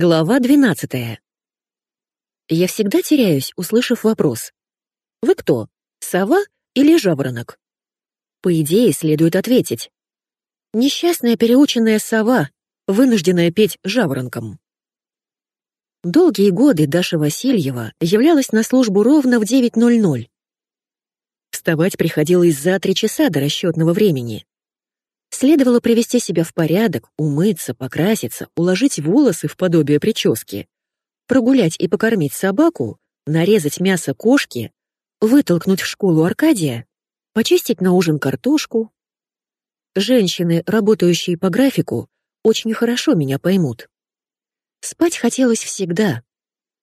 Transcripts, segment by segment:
Глава 12. Я всегда теряюсь, услышав вопрос. Вы кто, сова или жаворонок? По идее, следует ответить. Несчастная переученная сова, вынужденная петь жаворонком. Долгие годы Даша Васильева являлась на службу ровно в 9.00. Вставать приходилось за три часа до расчетного времени. Следовало привести себя в порядок, умыться, покраситься, уложить волосы в подобие прически, прогулять и покормить собаку, нарезать мясо кошки, вытолкнуть в школу Аркадия, почистить на ужин картошку. Женщины, работающие по графику, очень хорошо меня поймут. Спать хотелось всегда.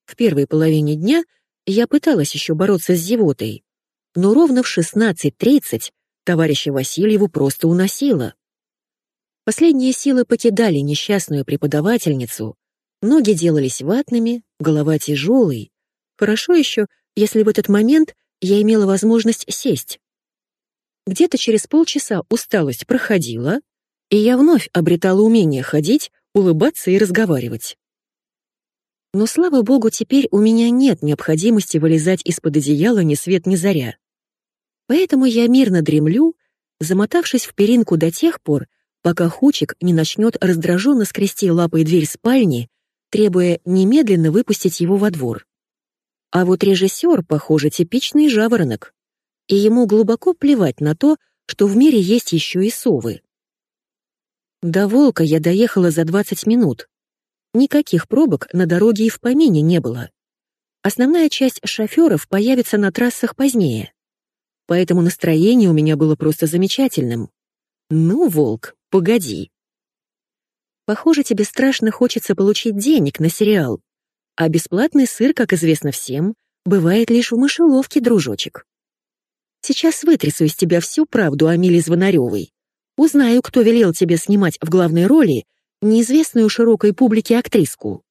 В первой половине дня я пыталась еще бороться с зевотой, но ровно в 16.30 товарища Васильеву просто уносило. Последние силы покидали несчастную преподавательницу, ноги делались ватными, голова тяжелой. Хорошо еще, если в этот момент я имела возможность сесть. Где-то через полчаса усталость проходила, и я вновь обретала умение ходить, улыбаться и разговаривать. Но, слава богу, теперь у меня нет необходимости вылезать из-под одеяла ни свет ни заря. Поэтому я мирно дремлю, замотавшись в перинку до тех пор, пока Хучик не начнет раздраженно скрести лапой дверь спальни, требуя немедленно выпустить его во двор. А вот режиссер, похоже, типичный жаворонок, и ему глубоко плевать на то, что в мире есть еще и совы. До Волка я доехала за 20 минут. Никаких пробок на дороге и в помине не было. Основная часть шоферов появится на трассах позднее поэтому настроение у меня было просто замечательным. «Ну, волк, погоди». Похоже, тебе страшно хочется получить денег на сериал, а бесплатный сыр, как известно всем, бывает лишь в мышеловке, дружочек. Сейчас вытрясу из тебя всю правду о Миле Звонаревой. Узнаю, кто велел тебе снимать в главной роли неизвестную широкой публике актриску.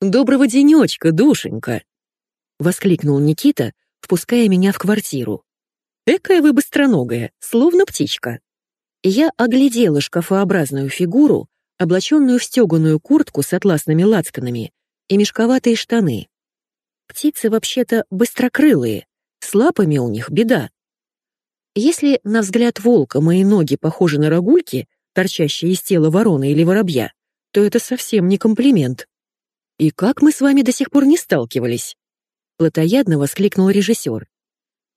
«Доброго денечка, душенька!» — воскликнул Никита, впуская меня в квартиру. Экая вы быстроногая, словно птичка. Я оглядела шкафообразную фигуру, облаченную в стеганую куртку с атласными лацканами и мешковатые штаны. Птицы вообще-то быстрокрылые, с лапами у них беда. Если, на взгляд волка, мои ноги похожи на рогульки, торчащие из тела вороны или воробья, то это совсем не комплимент. «И как мы с вами до сих пор не сталкивались?» Платоядно воскликнул режиссер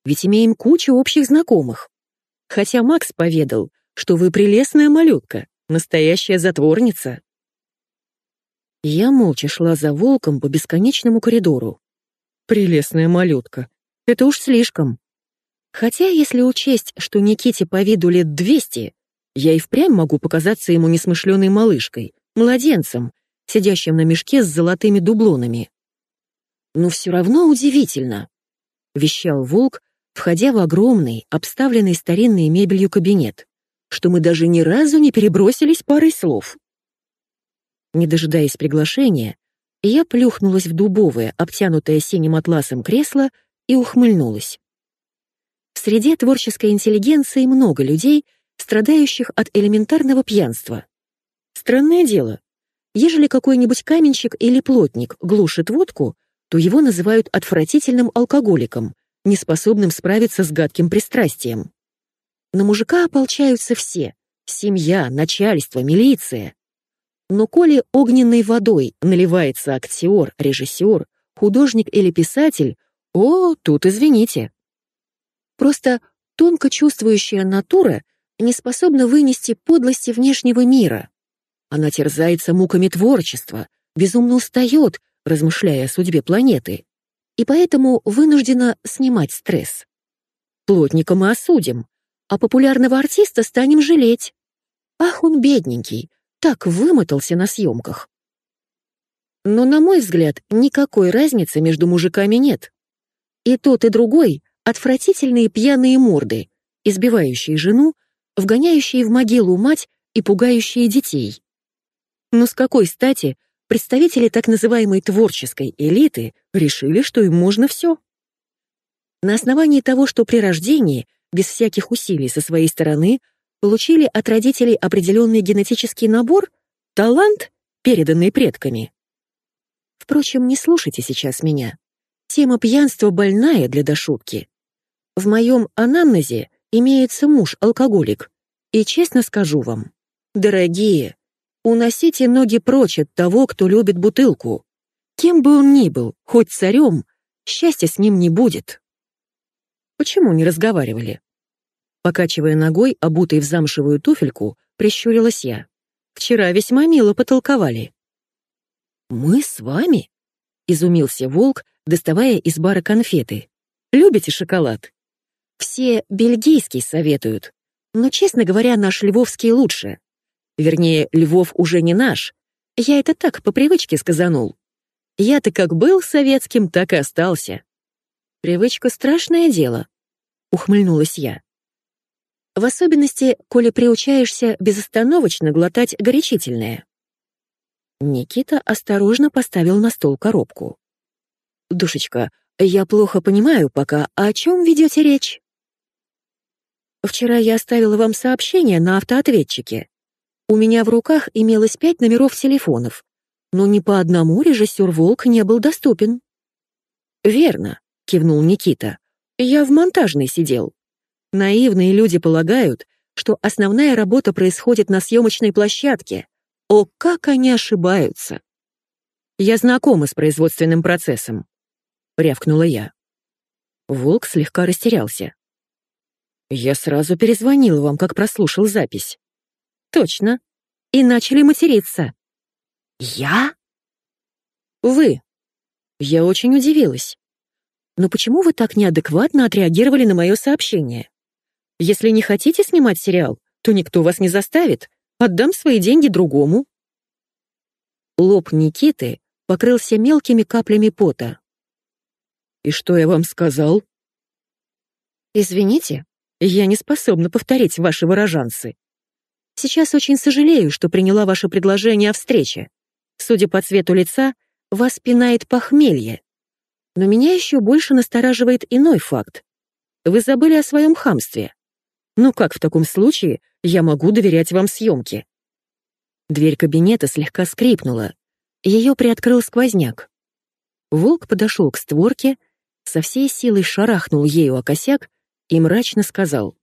ведь имеем кучу общих знакомых. Хотя Макс поведал, что вы прелестная малютка, настоящая затворница. Я молча шла за волком по бесконечному коридору. Прелестная малютка. Это уж слишком. Хотя, если учесть, что Никите по виду лет двести, я и впрямь могу показаться ему несмышленой малышкой, младенцем, сидящим на мешке с золотыми дублонами. Но все равно удивительно, — вещал волк, входя в огромный, обставленный старинной мебелью кабинет, что мы даже ни разу не перебросились парой слов. Не дожидаясь приглашения, я плюхнулась в дубовое, обтянутое синим атласом кресло и ухмыльнулась. В среде творческой интеллигенции много людей, страдающих от элементарного пьянства. Странное дело, ежели какой-нибудь каменщик или плотник глушит водку, то его называют отвратительным алкоголиком, неспособным справиться с гадким пристрастием. На мужика ополчаются все — семья, начальство, милиция. Но коли огненной водой наливается актер, режиссер, художник или писатель, о, тут извините. Просто тонко чувствующая натура не способна вынести подлости внешнего мира. Она терзается муками творчества, безумно устает, размышляя о судьбе планеты и поэтому вынуждена снимать стресс. Плотника мы осудим, а популярного артиста станем жалеть. Ах, он бедненький, так вымотался на съемках. Но, на мой взгляд, никакой разницы между мужиками нет. И тот, и другой — отвратительные пьяные морды, избивающие жену, вгоняющие в могилу мать и пугающие детей. Но с какой стати представители так называемой творческой элиты решили, что им можно все. На основании того, что при рождении, без всяких усилий со своей стороны, получили от родителей определенный генетический набор, талант, переданный предками, Впрочем, не слушайте сейчас меня. Тема пьянства больная для дошутки. В моем анамнезе имеется муж-алкоголик. И честно скажу вам, дорогие, уносите ноги прочь от того, кто любит бутылку. Кем бы он ни был, хоть царем, счастья с ним не будет. Почему не разговаривали? Покачивая ногой, обутой в замшевую туфельку, прищурилась я. Вчера весьма мило потолковали. «Мы с вами?» — изумился волк, доставая из бара конфеты. «Любите шоколад?» «Все бельгийский советуют, но, честно говоря, наш львовский лучше. Вернее, Львов уже не наш. Я это так, по привычке сказанул. Я-то как был советским, так и остался. Привычка — страшное дело», — ухмыльнулась я. В особенности, коли приучаешься безостановочно глотать горячительное. Никита осторожно поставил на стол коробку. «Душечка, я плохо понимаю пока, о чем ведете речь?» «Вчера я оставила вам сообщение на автоответчике. У меня в руках имелось пять номеров телефонов, но ни по одному режиссер Волк не был доступен». «Верно», — кивнул Никита. «Я в монтажной сидел. Наивные люди полагают, что основная работа происходит на съемочной площадке, о, как они ошибаются! Я знакома с производственным процессом, рявкнула я. Волк слегка растерялся. Я сразу перезвонил вам, как прослушал запись. Точно. И начали материться. Я? Вы. Я очень удивилась. Но почему вы так неадекватно отреагировали на мое сообщение? Если не хотите снимать сериал, то никто вас не заставит, Отдам свои деньги другому». Лоб Никиты покрылся мелкими каплями пота. «И что я вам сказал?» «Извините, я не способна повторить ваши выражанцы. Сейчас очень сожалею, что приняла ваше предложение о встрече. Судя по цвету лица, вас пинает похмелье. Но меня еще больше настораживает иной факт. Вы забыли о своем хамстве. Ну как в таком случае я могу доверять вам съемки. Дверь кабинета слегка скрипнула. Ее приоткрыл сквозняк. Волк подошел к створке, со всей силой шарахнул ею о косяк и мрачно сказал.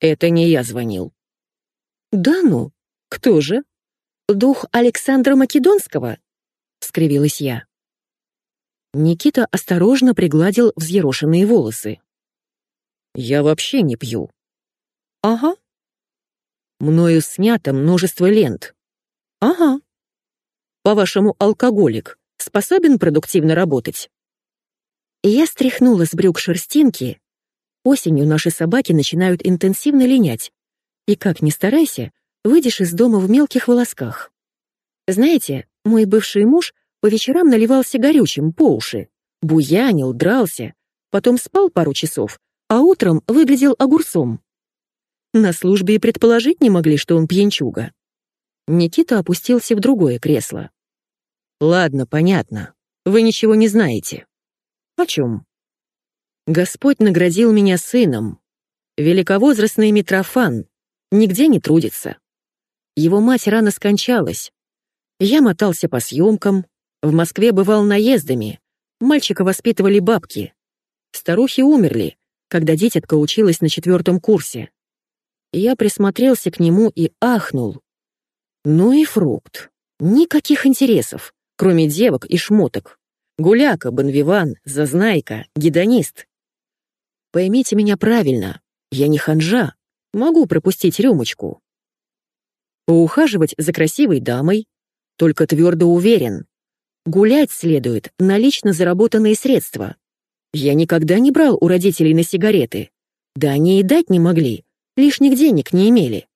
«Это не я звонил». «Да ну, кто же? Дух Александра Македонского?» — скривилась я. Никита осторожно пригладил взъерошенные волосы. «Я вообще не пью». «Ага, Мною снято множество лент. Ага. По-вашему, алкоголик способен продуктивно работать? Я стряхнула с брюк шерстинки. Осенью наши собаки начинают интенсивно линять. И как ни старайся, выйдешь из дома в мелких волосках. Знаете, мой бывший муж по вечерам наливался горючим по уши, буянил, дрался, потом спал пару часов, а утром выглядел огурцом. На службе и предположить не могли, что он пьянчуга. Никита опустился в другое кресло. «Ладно, понятно. Вы ничего не знаете». «О чем?» «Господь наградил меня сыном. Великовозрастный Митрофан. Нигде не трудится. Его мать рано скончалась. Я мотался по съемкам, в Москве бывал наездами. Мальчика воспитывали бабки. Старухи умерли, когда дитятка училась на четвертом курсе. Я присмотрелся к нему и ахнул. Ну и фрукт. Никаких интересов, кроме девок и шмоток. Гуляка, бонвиван, зазнайка, гедонист. Поймите меня правильно, я не ханжа, могу пропустить рюмочку. Поухаживать за красивой дамой, только твердо уверен. Гулять следует на лично заработанные средства. Я никогда не брал у родителей на сигареты. Да они и дать не могли, лишних денег не имели.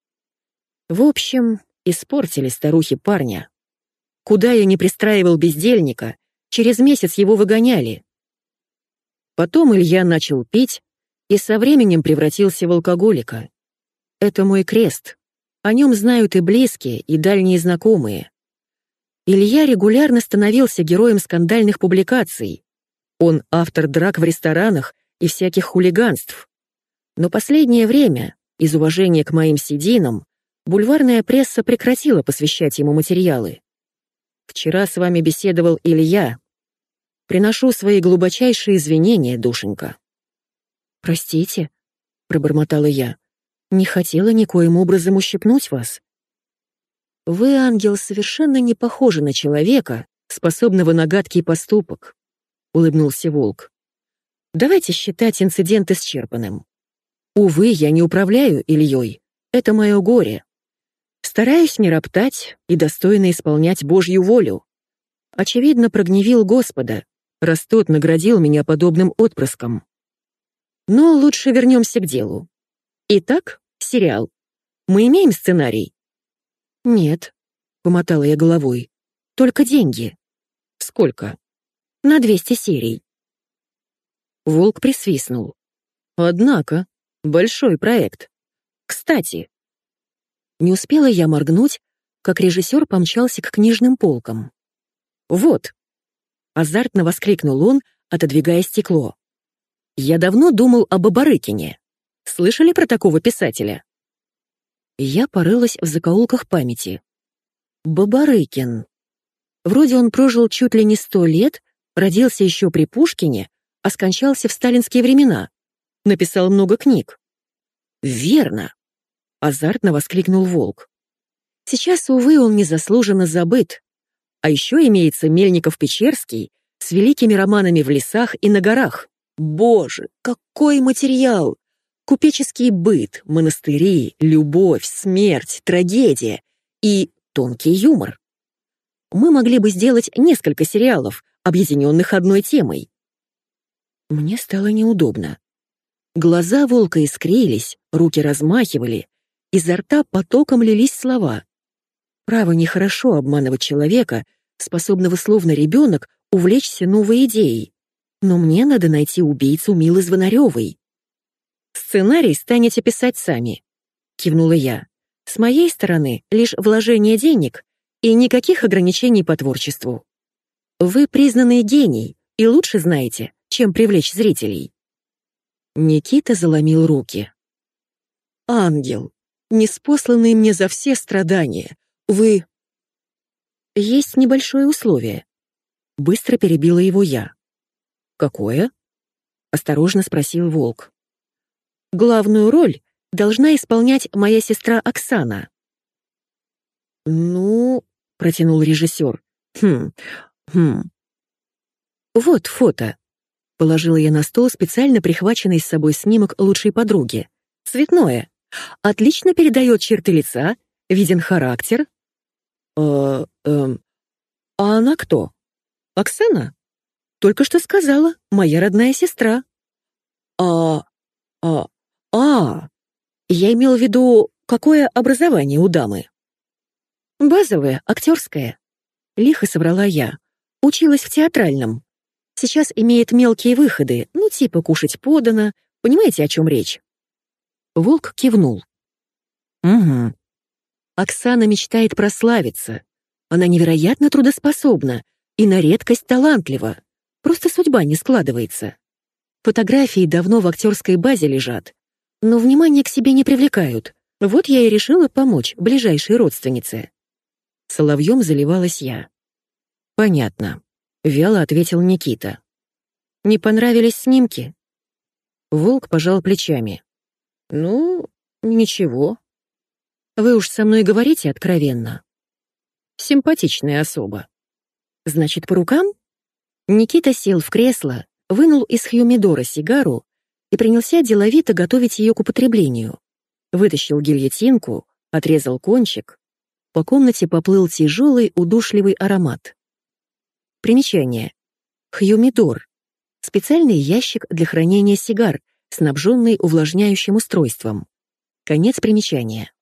В общем, испортили старухи парня. Куда я не пристраивал бездельника, через месяц его выгоняли. Потом Илья начал пить и со временем превратился в алкоголика. Это мой крест. О нем знают и близкие, и дальние знакомые. Илья регулярно становился героем скандальных публикаций. Он автор драк в ресторанах и всяких хулиганств. Но последнее время из уважения к моим сединам бульварная пресса прекратила посвящать ему материалы. вчера с вами беседовал Илья. Приношу свои глубочайшие извинения, душенька». «Простите», — пробормотала я, — «не хотела никоим образом ущипнуть вас». «Вы, ангел, совершенно не похожи на человека, способного на гадкий поступок», — улыбнулся волк. «Давайте считать инцидент исчерпанным. Увы, я не управляю Ильей. Это мое горе. Стараюсь не роптать и достойно исполнять Божью волю. Очевидно, прогневил Господа, раз тот наградил меня подобным отпрыском. Но лучше вернемся к делу. Итак, сериал. Мы имеем сценарий? Нет, помотала я головой. Только деньги. Сколько? На 200 серий. Волк присвистнул. Однако, большой проект. Кстати, не успела я моргнуть, как режиссер помчался к книжным полкам. «Вот!» — азартно воскликнул он, отодвигая стекло. «Я давно думал об Абарыкине. Слышали про такого писателя?» Я порылась в закоулках памяти. Бабарыкин. Вроде он прожил чуть ли не сто лет, родился еще при Пушкине, а скончался в сталинские времена. Написал много книг. Верно азартно воскликнул волк. Сейчас, увы, он незаслуженно забыт. А еще имеется Мельников-Печерский с великими романами в лесах и на горах. Боже, какой материал! Купеческий быт, монастыри, любовь, смерть, трагедия и тонкий юмор. Мы могли бы сделать несколько сериалов, объединенных одной темой. Мне стало неудобно. Глаза волка искрились, руки размахивали, Изо рта потоком лились слова. Право, нехорошо обманывать человека, способного словно ребенок увлечься новой идеей. Но мне надо найти убийцу Милы Звонаревой. «Сценарий станете писать сами», — кивнула я. «С моей стороны лишь вложение денег и никаких ограничений по творчеству. Вы признанный гений и лучше знаете, чем привлечь зрителей». Никита заломил руки. «Ангел, неспосланный мне за все страдания. Вы...» «Есть небольшое условие». Быстро перебила его я. «Какое?» — осторожно спросил Волк. «Главную роль должна исполнять моя сестра Оксана». «Ну...» — протянул режиссер. «Хм... Хм...» «Вот фото», — положила я на стол специально прихваченный с собой снимок лучшей подруги. «Цветное». Отлично передает черты лица, виден характер. Э, э, а она кто? Оксана? Только что сказала, моя родная сестра. А, а, а, я имел в виду, какое образование у дамы? Базовое, актерское. Лихо собрала я. Училась в театральном. Сейчас имеет мелкие выходы, ну типа кушать подано, понимаете, о чем речь? Волк кивнул. «Угу. Оксана мечтает прославиться. Она невероятно трудоспособна и на редкость талантлива. Просто судьба не складывается. Фотографии давно в актерской базе лежат, но внимание к себе не привлекают. Вот я и решила помочь ближайшей родственнице». Соловьем заливалась я. «Понятно», — вяло ответил Никита. «Не понравились снимки?» Волк пожал плечами. Ну, ничего. Вы уж со мной говорите откровенно. Симпатичная особа. Значит, по рукам? Никита сел в кресло, вынул из хьюмидора сигару и принялся деловито готовить ее к употреблению. Вытащил гильотинку, отрезал кончик. По комнате поплыл тяжелый, удушливый аромат. Примечание. Хьюмидор. Специальный ящик для хранения сигар — снабженный увлажняющим устройством. Конец примечания.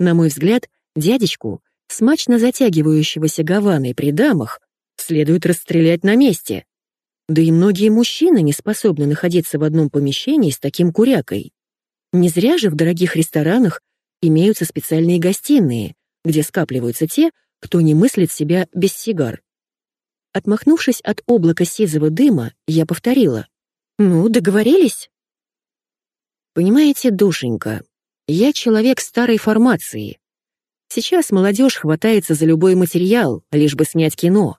На мой взгляд, дядечку, смачно затягивающегося гаваной при дамах, следует расстрелять на месте. Да и многие мужчины не способны находиться в одном помещении с таким курякой. Не зря же в дорогих ресторанах имеются специальные гостиные, где скапливаются те, кто не мыслит себя без сигар. Отмахнувшись от облака сизого дыма, я повторила. «Ну, договорились?» Понимаете, душенька, я человек старой формации. Сейчас молодежь хватается за любой материал, лишь бы снять кино.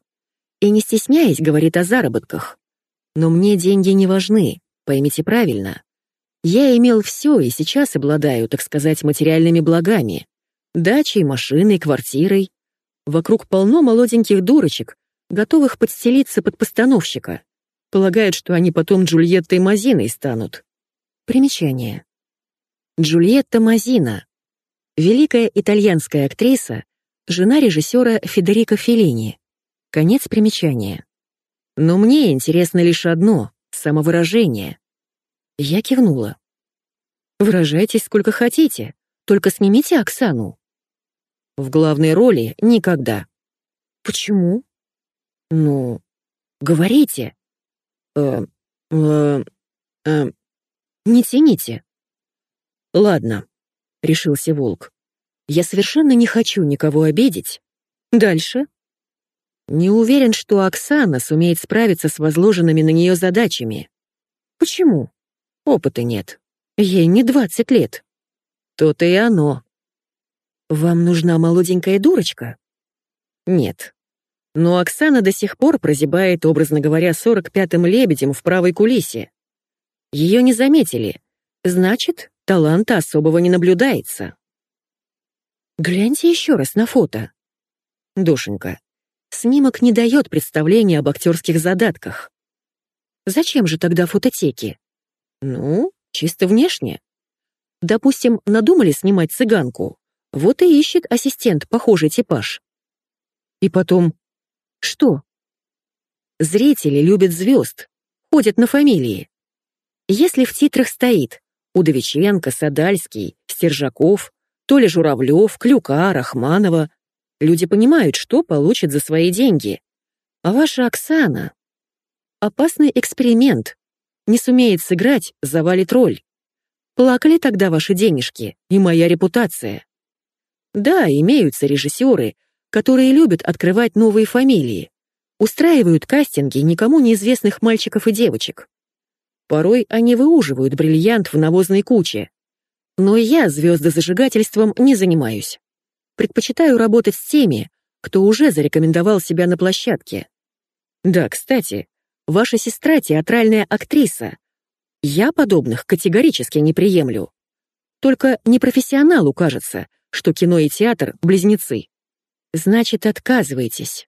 И не стесняясь, говорит о заработках. Но мне деньги не важны, поймите правильно. Я имел все и сейчас обладаю, так сказать, материальными благами. Дачей, машиной, квартирой. Вокруг полно молоденьких дурочек, готовых подстелиться под постановщика. Полагают, что они потом Джульеттой Мазиной станут. Примечание. Джульетта Мазина. Великая итальянская актриса, жена режиссера Федерико Феллини. Конец примечания. Но мне интересно лишь одно — самовыражение. Я кивнула. Выражайтесь сколько хотите, только снимите Оксану. В главной роли никогда. Почему? Ну, говорите. Э, э, э, не тяните. Ладно, решился Волк. Я совершенно не хочу никого обидеть. Дальше. Не уверен, что Оксана сумеет справиться с возложенными на нее задачами. Почему? Опыта нет. Ей не двадцать лет. То-то и оно. «Вам нужна молоденькая дурочка?» «Нет. Но Оксана до сих пор прозябает, образно говоря, сорок пятым лебедем в правой кулисе. Ее не заметили. Значит, таланта особого не наблюдается». «Гляньте еще раз на фото». «Душенька, снимок не дает представления об актерских задатках. Зачем же тогда фототеки? Ну, чисто внешне. Допустим, надумали снимать цыганку. Вот и ищет ассистент похожий типаж. И потом... Что? Зрители любят звезд, ходят на фамилии. Если в титрах стоит Удовиченко, Садальский, Стержаков, Толя Журавлев, Клюка, Рахманова, люди понимают, что получат за свои деньги. А ваша Оксана... Опасный эксперимент. Не сумеет сыграть, завалит роль. Плакали тогда ваши денежки и моя репутация. Да, имеются режиссеры, которые любят открывать новые фамилии, устраивают кастинги никому неизвестных мальчиков и девочек. Порой они выуживают бриллиант в навозной куче. Но я звездозажигательством не занимаюсь. Предпочитаю работать с теми, кто уже зарекомендовал себя на площадке. Да, кстати, ваша сестра театральная актриса. Я подобных категорически не приемлю. Только непрофессионалу кажется, что кино и театр — близнецы. Значит, отказываетесь.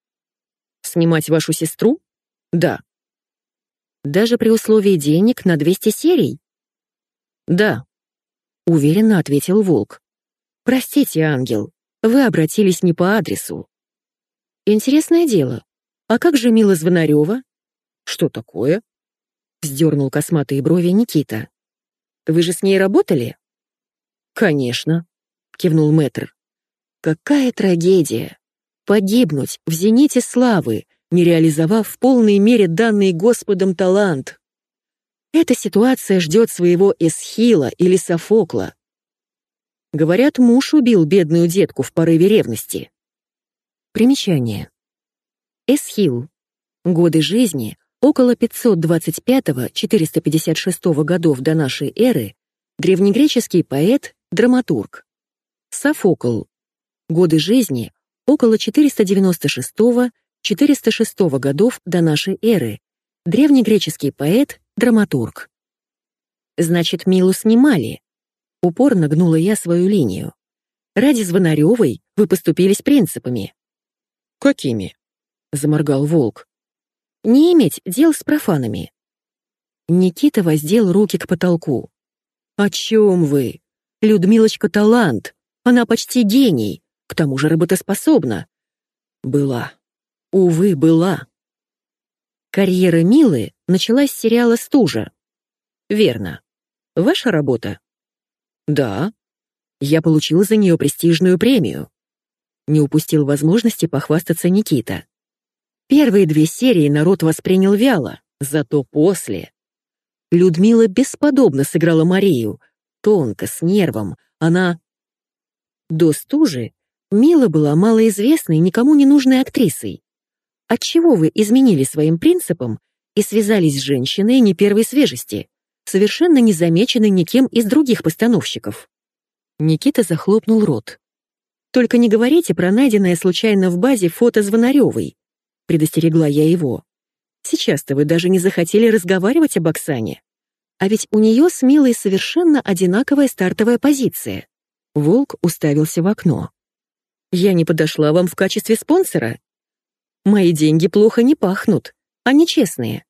Снимать вашу сестру? Да. Даже при условии денег на 200 серий? Да. Уверенно ответил Волк. Простите, ангел, вы обратились не по адресу. Интересное дело. А как же Мила Звонарева? Что такое? Вздернул косматые брови Никита. Вы же с ней работали? Конечно. — кивнул мэтр. «Какая трагедия! Погибнуть в зените славы, не реализовав в полной мере данный Господом талант. Эта ситуация ждет своего Эсхила или Софокла. Говорят, муж убил бедную детку в порыве ревности. Примечание. Эсхил. Годы жизни около 525-456 годов до нашей эры, древнегреческий поэт, драматург. Софокл. Годы жизни около 496-406 годов до нашей эры. Древнегреческий поэт, драматург. Значит, Милу снимали. Упорно гнула я свою линию. Ради Звонаревой вы поступили с принципами. Какими? Заморгал волк. Не иметь дел с профанами. Никита воздел руки к потолку. «О чем вы? Людмилочка талант, она почти гений, к тому же работоспособна. Была. Увы, была. Карьера Милы началась с сериала «Стужа». Верно. Ваша работа? Да. Я получил за нее престижную премию. Не упустил возможности похвастаться Никита. Первые две серии народ воспринял вяло, зато после... Людмила бесподобно сыграла Марию. Тонко, с нервом. Она до стужи Мила была малоизвестной, никому не нужной актрисой. Отчего вы изменили своим принципам и связались с женщиной не первой свежести, совершенно незамеченной никем из других постановщиков? Никита захлопнул рот. Только не говорите про найденное случайно в базе фото Звонаревой», — предостерегла я его. «Сейчас-то вы даже не захотели разговаривать об Оксане. А ведь у нее с Милой совершенно одинаковая стартовая позиция». Волк уставился в окно. «Я не подошла вам в качестве спонсора? Мои деньги плохо не пахнут, они честные».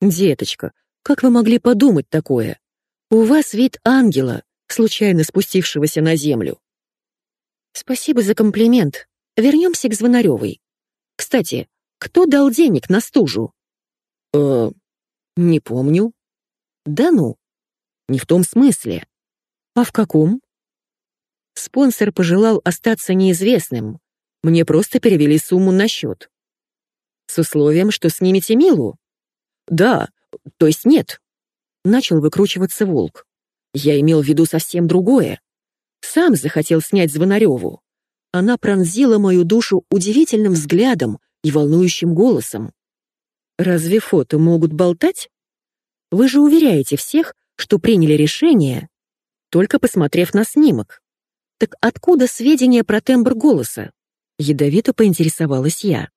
«Деточка, как вы могли подумать такое? У вас вид ангела, случайно спустившегося на землю». «Спасибо за комплимент. Вернемся к Звонаревой. Кстати, кто дал денег на стужу?» «Э, не помню». «Да ну? Не в том смысле. А в каком?» Спонсор пожелал остаться неизвестным. Мне просто перевели сумму на счет. С условием, что снимете Милу? Да, то есть нет. Начал выкручиваться волк. Я имел в виду совсем другое. Сам захотел снять Звонареву. Она пронзила мою душу удивительным взглядом и волнующим голосом. Разве фото могут болтать? Вы же уверяете всех, что приняли решение, только посмотрев на снимок. Так откуда сведения про тембр голоса? Ядовито поинтересовалась я.